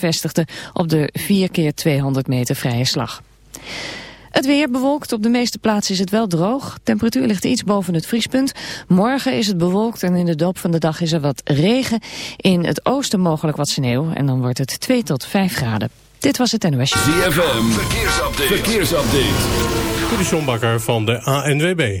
vestigde op de 4 keer 200 meter vrije slag. Het weer bewolkt. Op de meeste plaatsen is het wel droog. Temperatuur ligt iets boven het vriespunt. Morgen is het bewolkt en in de doop van de dag is er wat regen. In het oosten mogelijk wat sneeuw en dan wordt het 2 tot 5 graden. Dit was het NOS. ZFM, verkeersupdate. verkeersupdate. De van de ANWB.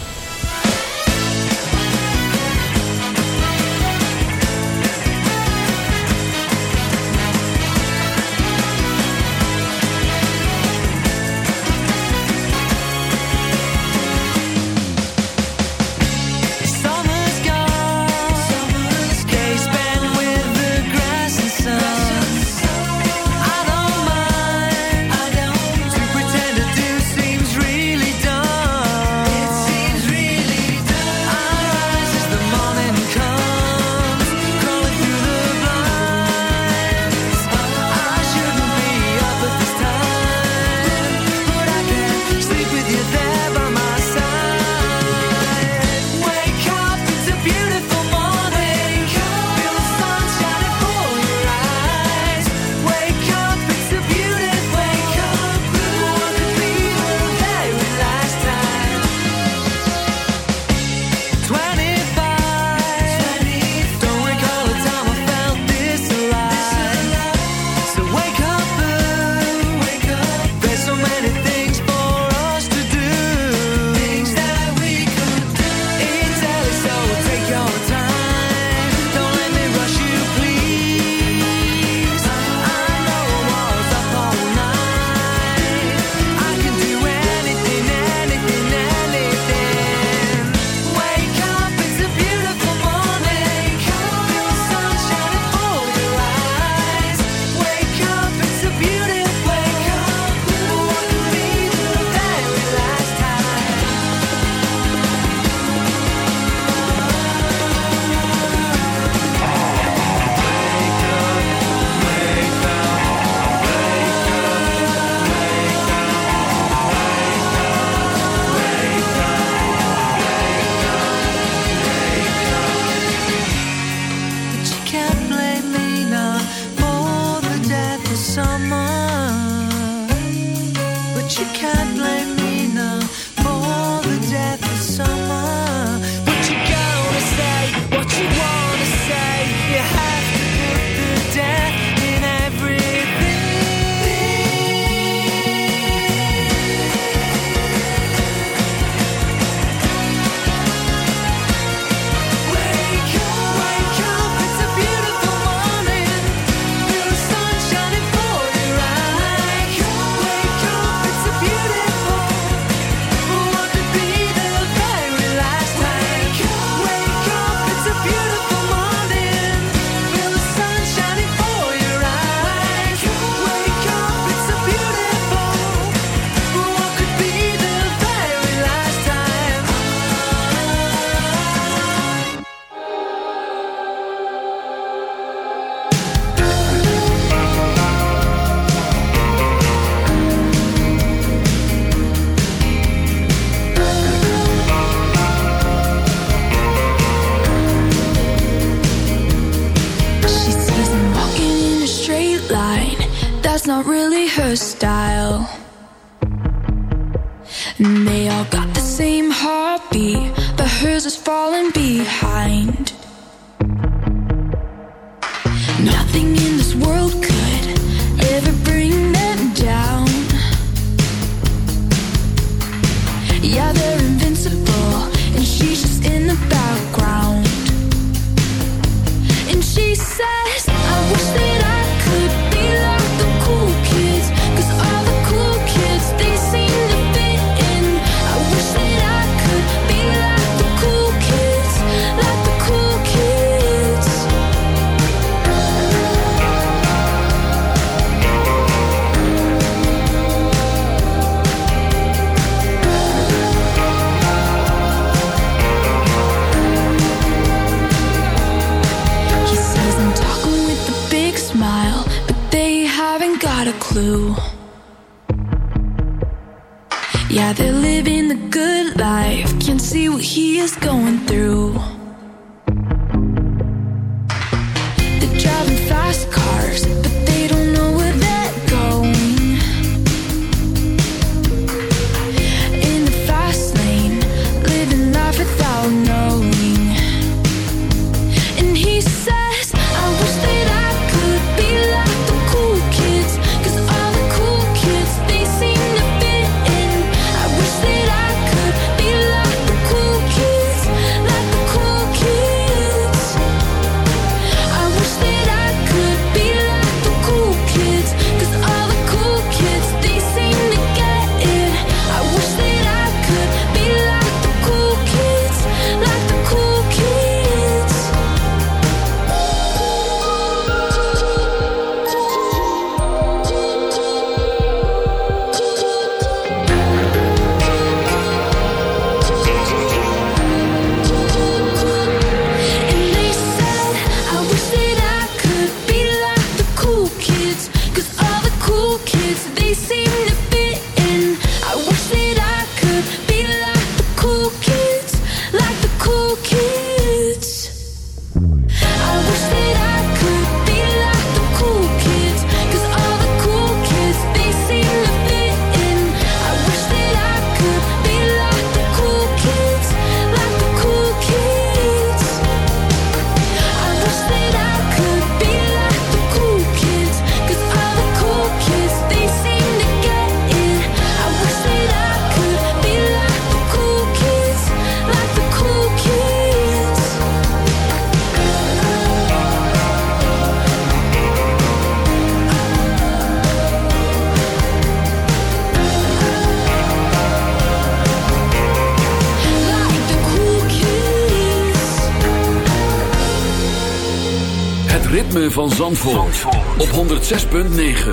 Zandvoort, op 106.9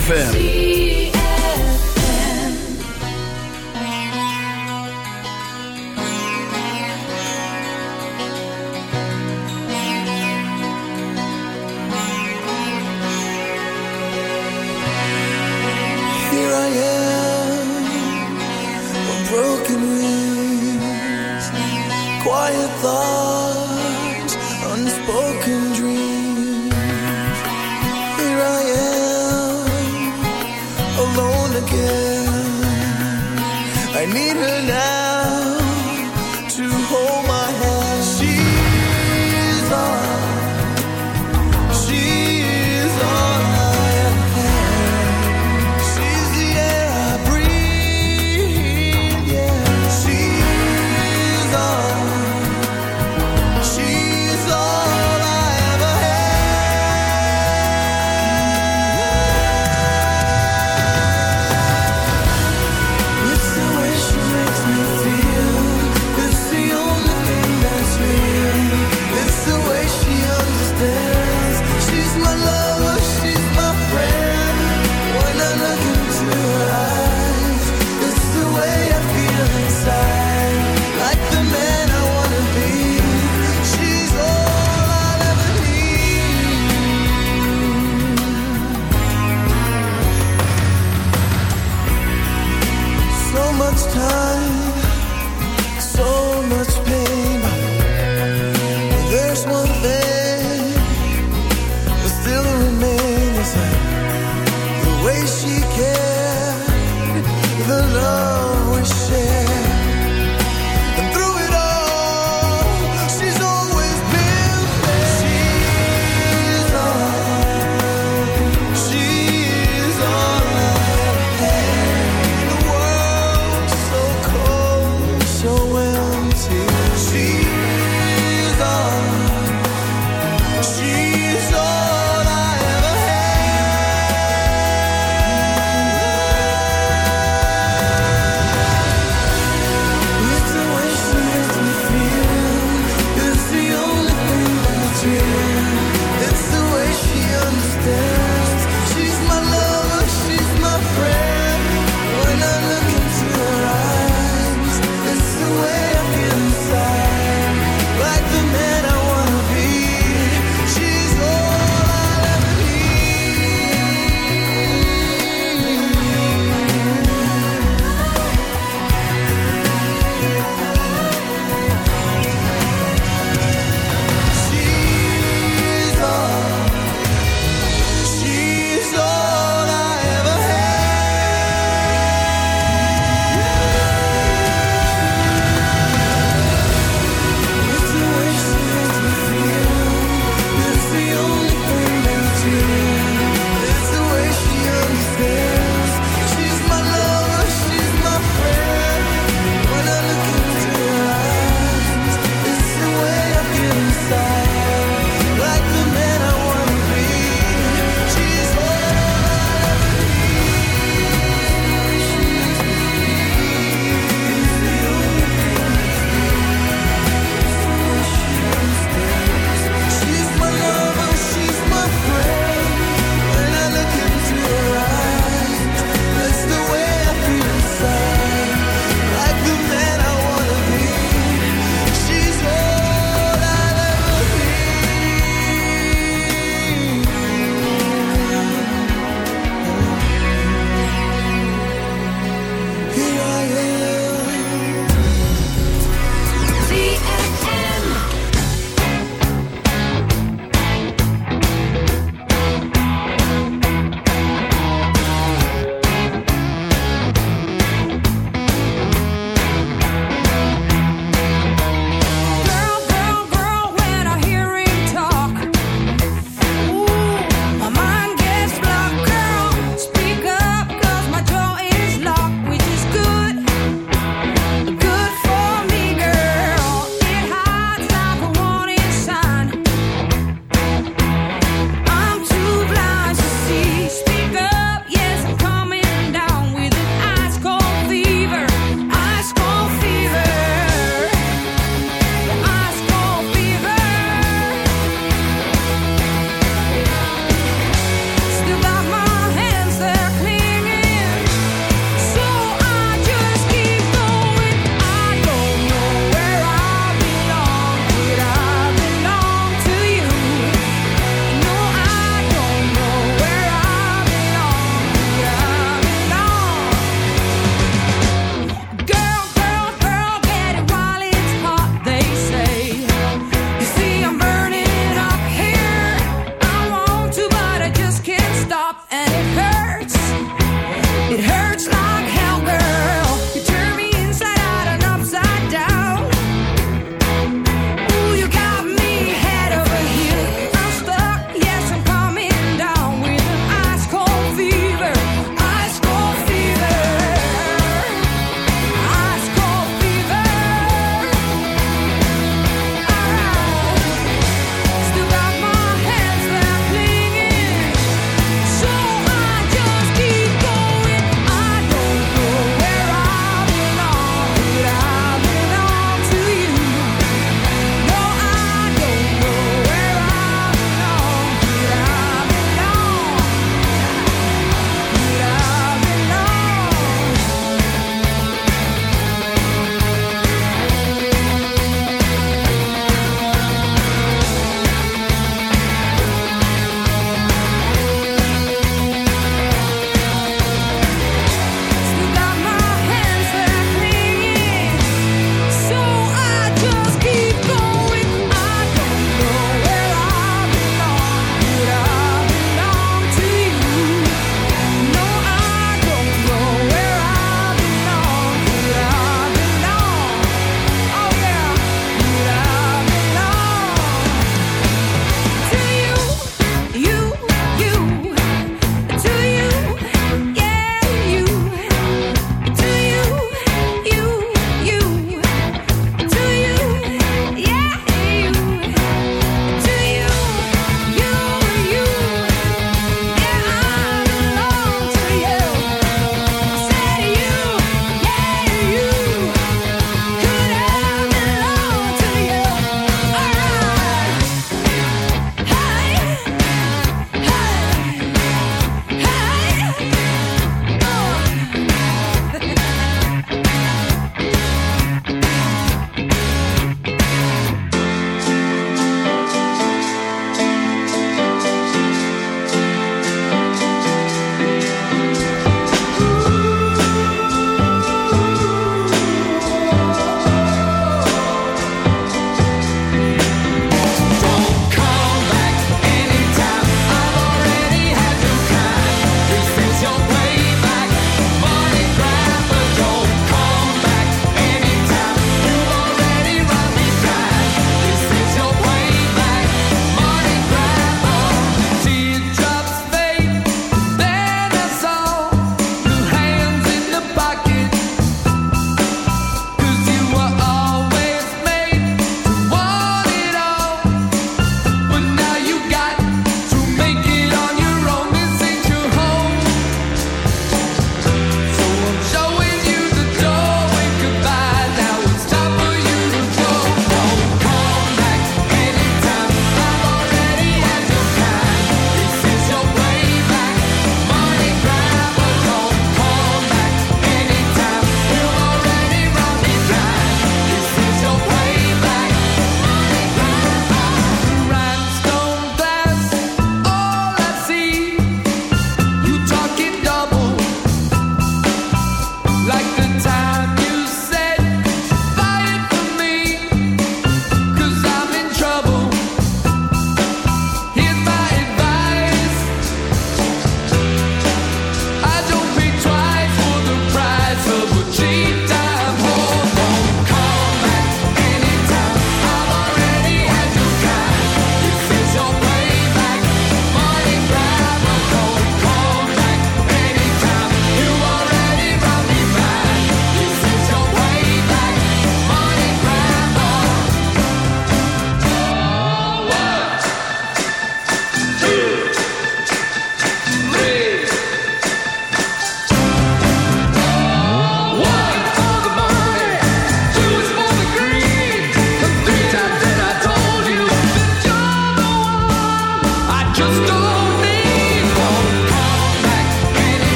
FM.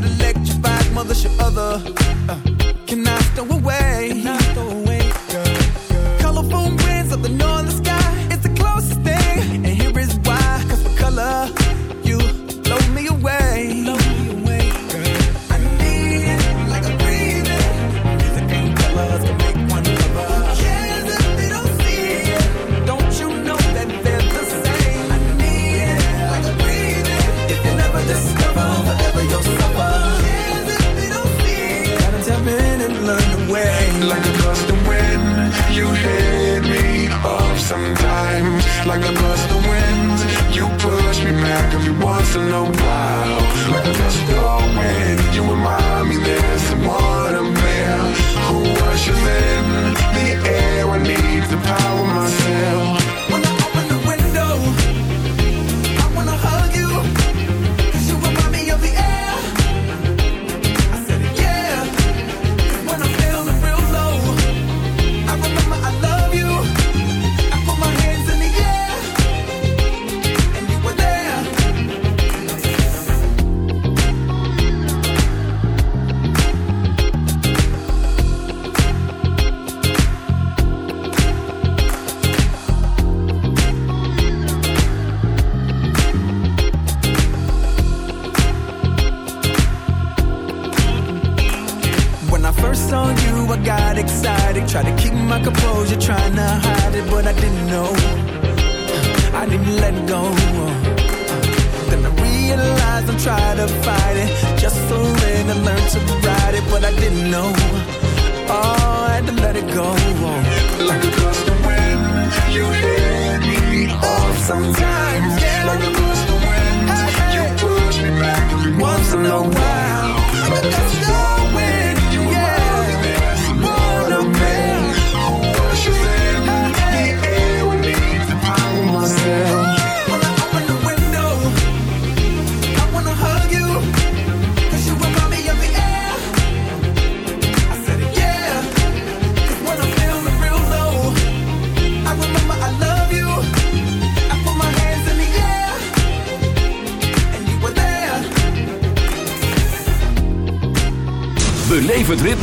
that electrified mother your other. Uh, to go.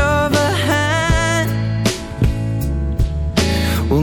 of a hand. Well,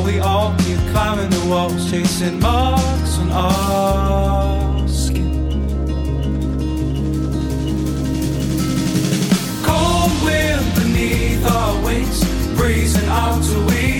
Are we all keep climbing the walls, chasing marks on our skin? Cold wind beneath our wings, breezing out to we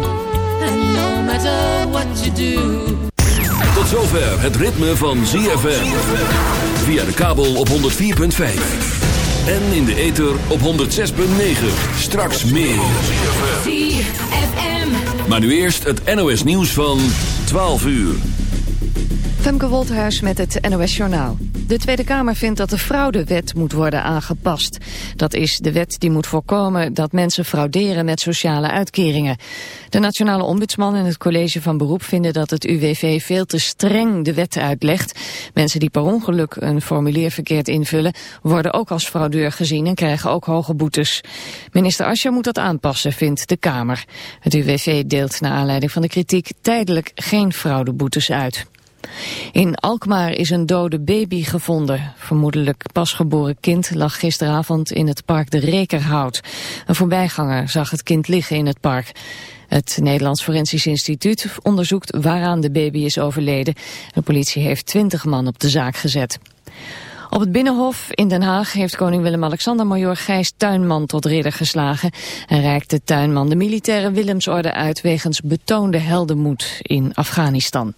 No matter what you do. Tot zover het ritme van ZFM. Via de kabel op 104.5. En in de ether op 106.9. Straks meer. Maar nu eerst het NOS nieuws van 12 uur. Femke Wolthuis met het NOS Journaal. De Tweede Kamer vindt dat de fraudewet moet worden aangepast. Dat is de wet die moet voorkomen dat mensen frauderen met sociale uitkeringen. De Nationale Ombudsman en het College van Beroep vinden dat het UWV veel te streng de wet uitlegt. Mensen die per ongeluk een formulier verkeerd invullen worden ook als fraudeur gezien en krijgen ook hoge boetes. Minister Ascher moet dat aanpassen, vindt de Kamer. Het UWV deelt naar aanleiding van de kritiek tijdelijk geen fraudeboetes uit. In Alkmaar is een dode baby gevonden. Vermoedelijk pasgeboren kind lag gisteravond in het park de Rekerhout. Een voorbijganger zag het kind liggen in het park. Het Nederlands Forensisch Instituut onderzoekt waaraan de baby is overleden. De politie heeft twintig man op de zaak gezet. Op het Binnenhof in Den Haag heeft koning Willem-Alexander-major Gijs Tuinman tot ridder geslagen. en reikte Tuinman de militaire Willemsorde uit wegens betoonde heldenmoed in Afghanistan.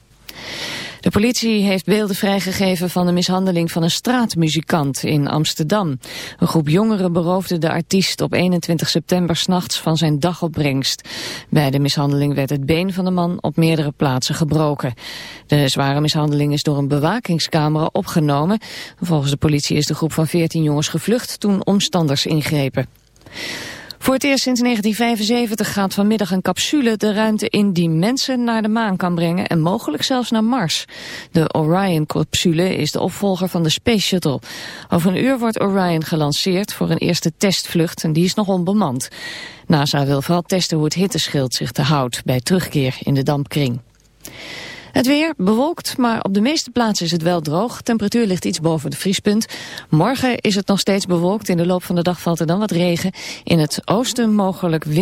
De politie heeft beelden vrijgegeven van de mishandeling van een straatmuzikant in Amsterdam. Een groep jongeren beroofde de artiest op 21 september s'nachts van zijn dagopbrengst. Bij de mishandeling werd het been van de man op meerdere plaatsen gebroken. De zware mishandeling is door een bewakingscamera opgenomen. Volgens de politie is de groep van 14 jongens gevlucht toen omstanders ingrepen. Voor het eerst sinds 1975 gaat vanmiddag een capsule de ruimte in die mensen naar de maan kan brengen en mogelijk zelfs naar Mars. De Orion-capsule is de opvolger van de Space Shuttle. Over een uur wordt Orion gelanceerd voor een eerste testvlucht en die is nog onbemand. NASA wil vooral testen hoe het hitteschild zich te houdt bij terugkeer in de dampkring. Het weer bewolkt, maar op de meeste plaatsen is het wel droog. Temperatuur ligt iets boven de vriespunt. Morgen is het nog steeds bewolkt. In de loop van de dag valt er dan wat regen. In het oosten mogelijk wind.